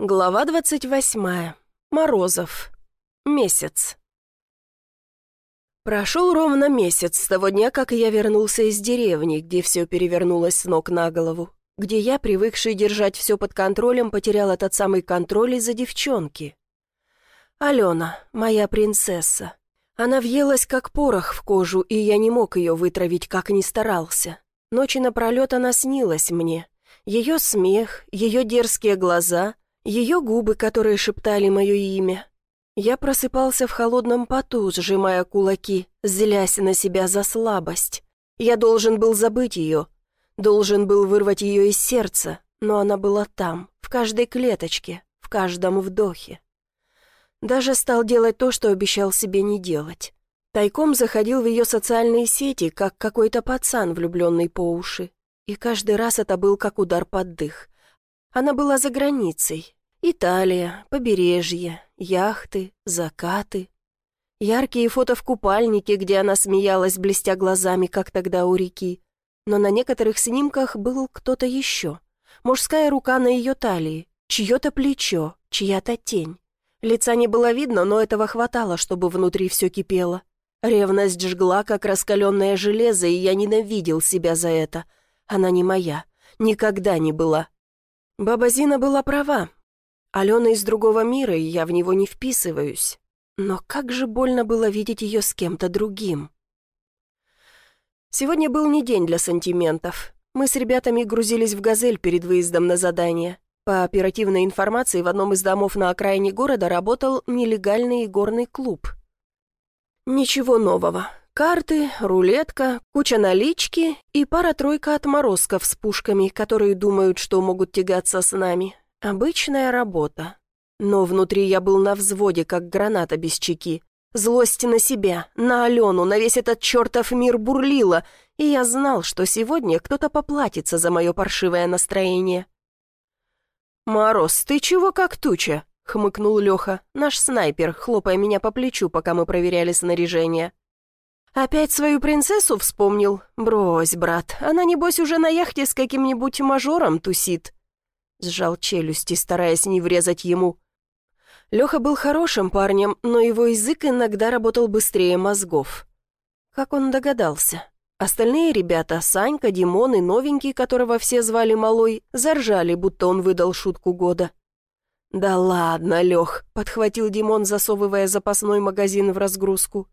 Глава двадцать восьмая. Морозов. Месяц. Прошел ровно месяц с того дня, как я вернулся из деревни, где все перевернулось с ног на голову, где я, привыкший держать все под контролем, потерял этот самый контроль из-за девчонки. Алена, моя принцесса. Она въелась, как порох в кожу, и я не мог ее вытравить, как ни старался. Ночи напролет она снилась мне. Ее смех, ее дерзкие глаза — ее губы, которые шептали мое имя. Я просыпался в холодном поту, сжимая кулаки, злясь на себя за слабость. Я должен был забыть ее, должен был вырвать ее из сердца, но она была там, в каждой клеточке, в каждом вдохе. Даже стал делать то, что обещал себе не делать. Тайком заходил в ее социальные сети, как какой-то пацан, влюбленный по уши. И каждый раз это был как удар под дых. Она была за границей, Италия, побережье, яхты, закаты. Яркие фото в купальнике, где она смеялась, блестя глазами, как тогда у реки. Но на некоторых снимках был кто-то еще. Мужская рука на ее талии, чье-то плечо, чья-то тень. Лица не было видно, но этого хватало, чтобы внутри все кипело. Ревность жгла, как раскаленное железо, и я ненавидел себя за это. Она не моя, никогда не была. Баба Зина была права, Алена из другого мира, и я в него не вписываюсь. Но как же больно было видеть ее с кем-то другим. Сегодня был не день для сантиментов. Мы с ребятами грузились в «Газель» перед выездом на задание. По оперативной информации, в одном из домов на окраине города работал нелегальный игорный клуб. Ничего нового. Карты, рулетка, куча налички и пара-тройка отморозков с пушками, которые думают, что могут тягаться с нами. Обычная работа. Но внутри я был на взводе, как граната без чеки. Злость на себя, на Алену, на весь этот чертов мир бурлила, и я знал, что сегодня кто-то поплатится за мое паршивое настроение. «Мороз, ты чего как туча?» — хмыкнул Леха, наш снайпер, хлопая меня по плечу, пока мы проверяли снаряжение. «Опять свою принцессу вспомнил? Брось, брат, она, небось, уже на яхте с каким-нибудь мажором тусит». Сжал челюсти, стараясь не врезать ему. Леха был хорошим парнем, но его язык иногда работал быстрее мозгов. Как он догадался? Остальные ребята, Санька, Димон и новенький, которого все звали Малой, заржали, будто он выдал шутку года. «Да ладно, Лех», — подхватил Димон, засовывая запасной магазин в разгрузку.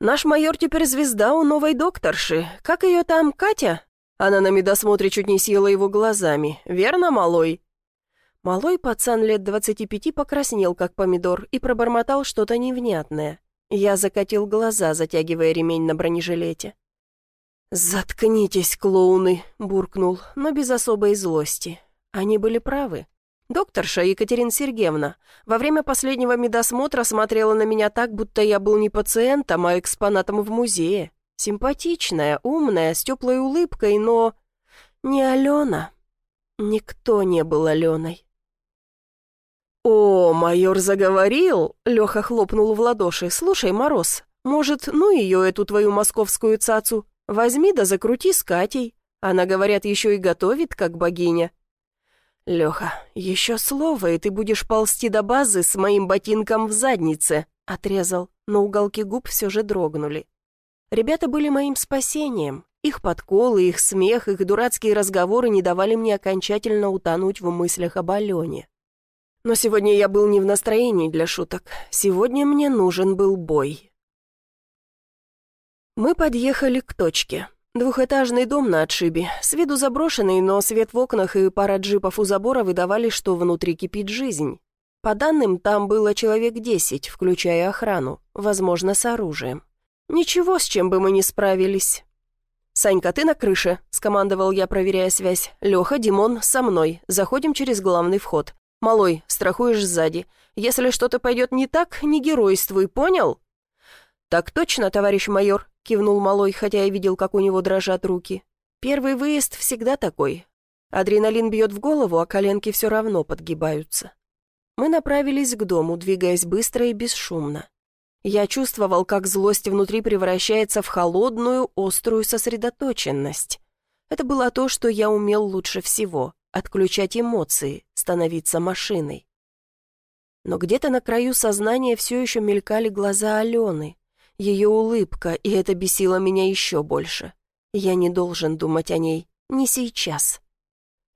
«Наш майор теперь звезда у новой докторши. Как ее там, Катя? Она на медосмотре чуть не съела его глазами. Верно, малой?» Малой пацан лет двадцати пяти покраснел, как помидор, и пробормотал что-то невнятное. Я закатил глаза, затягивая ремень на бронежилете. «Заткнитесь, клоуны!» — буркнул, но без особой злости. Они были правы. Докторша Екатерина Сергеевна во время последнего медосмотра смотрела на меня так, будто я был не пациентом, а экспонатом в музее. Симпатичная, умная, с теплой улыбкой, но... Не Алена. Никто не был Аленой. «О, майор заговорил!» — Леха хлопнул в ладоши. «Слушай, Мороз, может, ну ее, эту твою московскую цацу, возьми да закрути с Катей. Она, говорят, еще и готовит, как богиня». «Леха, еще слово, и ты будешь ползти до базы с моим ботинком в заднице», — отрезал, но уголки губ все же дрогнули. Ребята были моим спасением. Их подколы, их смех, их дурацкие разговоры не давали мне окончательно утонуть в мыслях об Алене. Но сегодня я был не в настроении для шуток. Сегодня мне нужен был бой. Мы подъехали к точке. Двухэтажный дом на отшибе, с виду заброшенный, но свет в окнах и пара джипов у забора выдавали, что внутри кипит жизнь. По данным, там было человек десять, включая охрану, возможно, с оружием. «Ничего, с чем бы мы не справились». «Санька, ты на крыше», — скомандовал я, проверяя связь. «Леха, Димон, со мной. Заходим через главный вход. Малой, страхуешь сзади. Если что-то пойдет не так, не геройствуй, понял?» «Так точно, товарищ майор», — кивнул Малой, хотя я видел, как у него дрожат руки. «Первый выезд всегда такой. Адреналин бьет в голову, а коленки все равно подгибаются». Мы направились к дому, двигаясь быстро и бесшумно. Я чувствовал, как злость внутри превращается в холодную, острую сосредоточенность. Это было то, что я умел лучше всего отключать эмоции, становиться машиной. Но где-то на краю сознания все еще мелькали глаза Алены, ее улыбка, и это бесило меня еще больше. Я не должен думать о ней, не сейчас.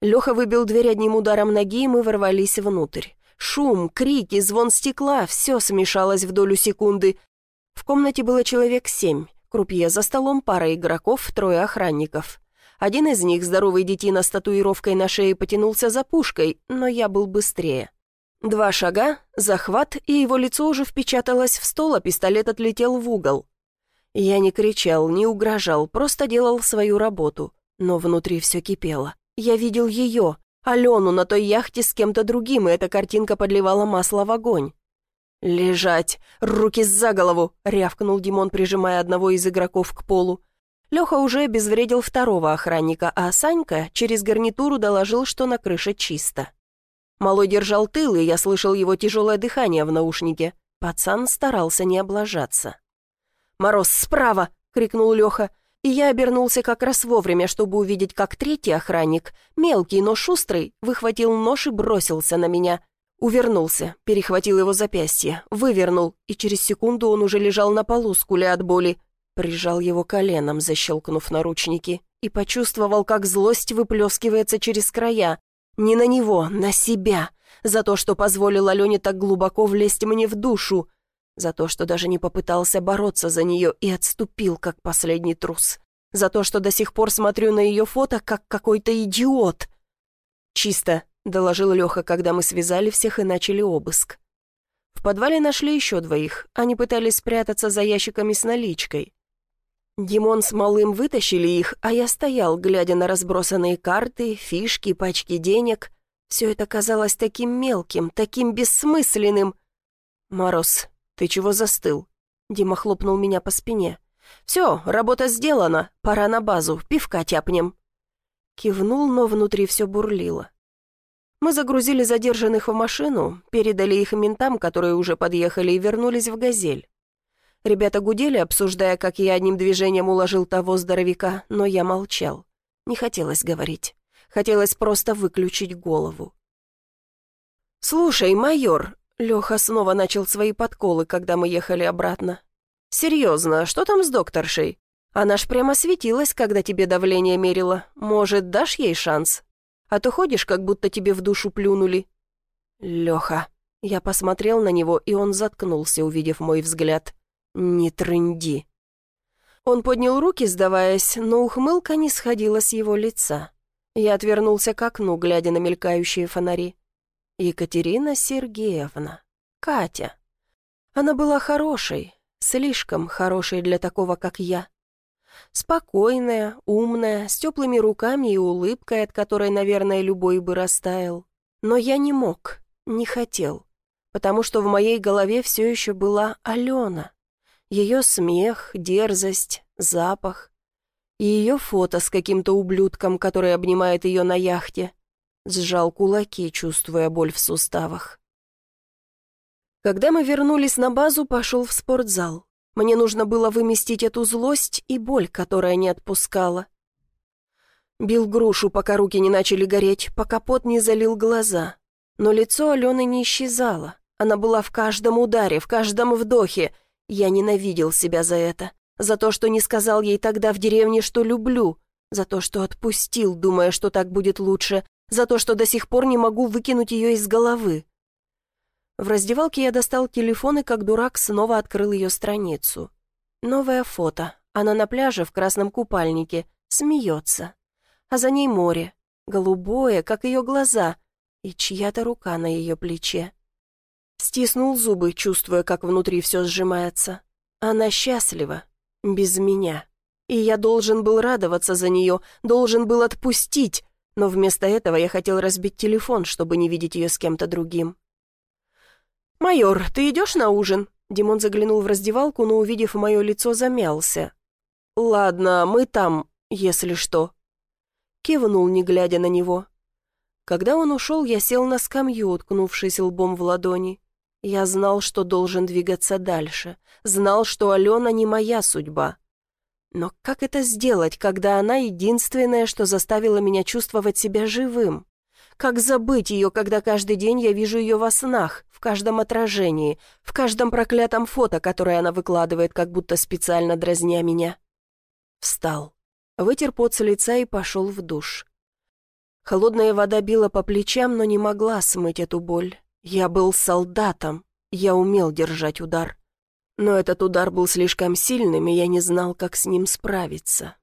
Леха выбил дверь одним ударом ноги, и мы ворвались внутрь. Шум, крики, звон стекла — все смешалось в долю секунды. В комнате было человек семь. Крупье за столом, пара игроков, трое охранников. Один из них, здоровый детина с татуировкой на шее, потянулся за пушкой, но я был быстрее. Два шага, захват, и его лицо уже впечаталось в стол, а пистолет отлетел в угол. Я не кричал, не угрожал, просто делал свою работу. Но внутри все кипело. Я видел ее, Алену на той яхте с кем-то другим, и эта картинка подливала масло в огонь. «Лежать! Руки за голову!» — рявкнул Димон, прижимая одного из игроков к полу. Леха уже обезвредил второго охранника, а Санька через гарнитуру доложил, что на крыше чисто. Малой держал тыл, и я слышал его тяжелое дыхание в наушнике. Пацан старался не облажаться. «Мороз, справа!» — крикнул Леха. И я обернулся как раз вовремя, чтобы увидеть, как третий охранник, мелкий, но шустрый, выхватил нож и бросился на меня. Увернулся, перехватил его запястье, вывернул, и через секунду он уже лежал на полу, скуля от боли. Прижал его коленом, защелкнув наручники, и почувствовал, как злость выплескивается через края, не на него, на себя. За то, что позволил Алене так глубоко влезть мне в душу. За то, что даже не попытался бороться за нее и отступил, как последний трус. За то, что до сих пор смотрю на ее фото, как какой-то идиот. «Чисто», — доложил Леха, когда мы связали всех и начали обыск. В подвале нашли еще двоих. Они пытались спрятаться за ящиками с наличкой. Димон с Малым вытащили их, а я стоял, глядя на разбросанные карты, фишки, пачки денег. Все это казалось таким мелким, таким бессмысленным. «Мороз, ты чего застыл?» Дима хлопнул меня по спине. «Все, работа сделана, пора на базу, пивка тяпнем». Кивнул, но внутри все бурлило. Мы загрузили задержанных в машину, передали их ментам, которые уже подъехали, и вернулись в «Газель». Ребята гудели, обсуждая, как я одним движением уложил того здоровяка, но я молчал. Не хотелось говорить. Хотелось просто выключить голову. «Слушай, майор!» Леха снова начал свои подколы, когда мы ехали обратно. «Серьезно, что там с докторшей? Она ж прямо светилась, когда тебе давление мерила. Может, дашь ей шанс? А то ходишь, как будто тебе в душу плюнули». «Леха...» Я посмотрел на него, и он заткнулся, увидев мой взгляд. «Не трынди». Он поднял руки, сдаваясь, но ухмылка не сходила с его лица. Я отвернулся к окну, глядя на мелькающие фонари. Екатерина Сергеевна. Катя. Она была хорошей, слишком хорошей для такого, как я. Спокойная, умная, с теплыми руками и улыбкой, от которой, наверное, любой бы растаял. Но я не мог, не хотел, потому что в моей голове все еще была Алена. Ее смех, дерзость, запах. И ее фото с каким-то ублюдком, который обнимает ее на яхте. Сжал кулаки, чувствуя боль в суставах. Когда мы вернулись на базу, пошел в спортзал. Мне нужно было выместить эту злость и боль, которая не отпускала. Бил грушу, пока руки не начали гореть, пока пот не залил глаза. Но лицо Алены не исчезало. Она была в каждом ударе, в каждом вдохе, я ненавидел себя за это, за то, что не сказал ей тогда в деревне, что люблю, за то, что отпустил, думая, что так будет лучше, за то, что до сих пор не могу выкинуть ее из головы. В раздевалке я достал телефон и, как дурак, снова открыл ее страницу. Новое фото. Она на пляже в красном купальнике, смеется. А за ней море, голубое, как ее глаза, и чья-то рука на ее плече. Стиснул зубы, чувствуя, как внутри все сжимается. Она счастлива. Без меня. И я должен был радоваться за нее, должен был отпустить, но вместо этого я хотел разбить телефон, чтобы не видеть ее с кем-то другим. «Майор, ты идешь на ужин?» Димон заглянул в раздевалку, но, увидев мое лицо, замялся. «Ладно, мы там, если что». Кивнул, не глядя на него. Когда он ушел, я сел на скамью, уткнувшись лбом в ладони. Я знал, что должен двигаться дальше, знал, что Алена не моя судьба. Но как это сделать, когда она единственная, что заставила меня чувствовать себя живым? Как забыть ее, когда каждый день я вижу ее во снах, в каждом отражении, в каждом проклятом фото, которое она выкладывает, как будто специально дразня меня? Встал, вытер пот с лица и пошел в душ. Холодная вода била по плечам, но не могла смыть эту боль. Я был солдатом, я умел держать удар. Но этот удар был слишком сильным, и я не знал, как с ним справиться.